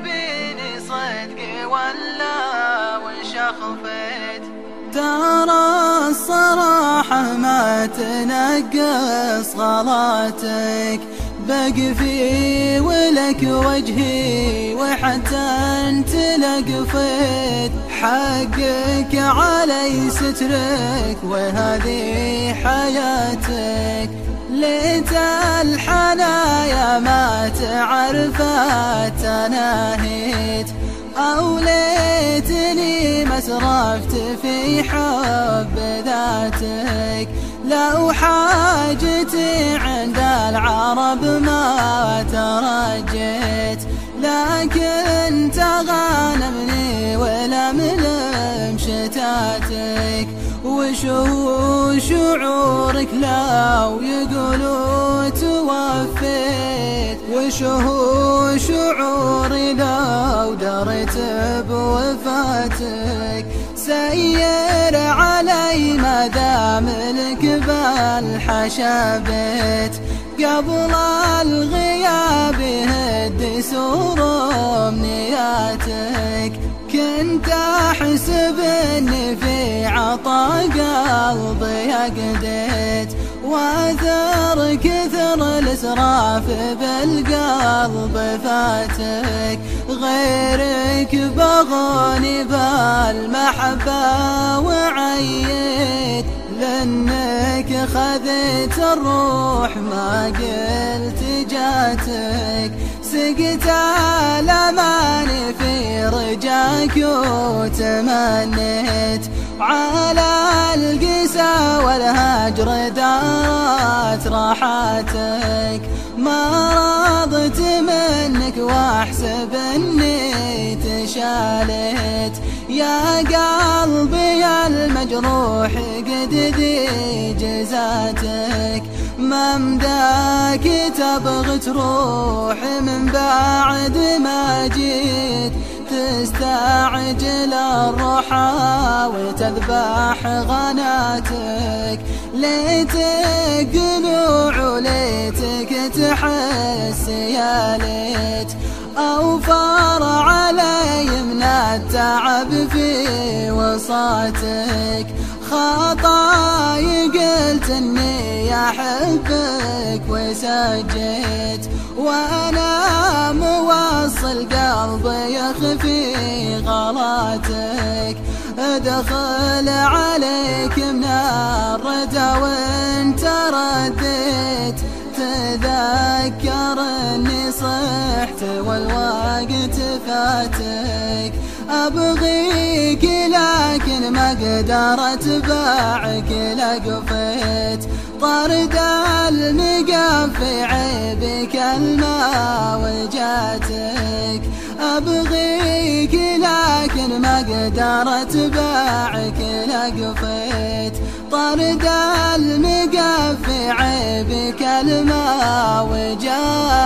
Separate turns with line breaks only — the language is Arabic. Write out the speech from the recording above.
تبيني صدق ولا وش أخفيت؟
ترى الصراحة ما تنقص غلاتك. بقفي ولك وجهي وحتى أنت لقفيت. حقك علي سترك وهذه حياتك. ليت الحنايا ما تعرفت تناهيت أو ليتني ما سرفت في حب ذاتك. لو حاجتي عند العرب ما ترجيت لكن تغانمني ولم لم شتاتك وشو شعورك لو يقولوا توفيت وشو شعوري لو درت بوفاتك. سير علي ما دام لك بالحشبت قبل الغياب هد سور امنياتك كنت احسب اني في عطا قلبي أقديت واثر كثر الإسراف بالقلب فاتك غيرك بغوني بالمحبة وعيت لأنك خذت الروح ما قلت جاتك سقت الأمان في رجاك وتمنيت على القسى والهجر دارت راحاتك ما رضت منك واحسب إني تشالت يا قلبي المجروح قد ذي جزاتك ممداك تبغى تروح من بعد ما جيت. تستعجل الروحة وتذبح غناتك. ليتك قلوع وليتك تحس يا ليت أوفر علي من التعب في وصاتك خطاي قلت إني أحبك وسجيت وأنا موصل قلبي يخفي غلاتك. أدخل عليك من الردى وانت رديت تذكر اني صحت والوقت فاتك. أبغيك لكن ما قدرت باعك لقفيت. طرد المقام في عيبك الماء وجاتك. أبغيك لكن ما قدرت باعك لقفيت. طرد المقام في عيبك الماء وجاتك.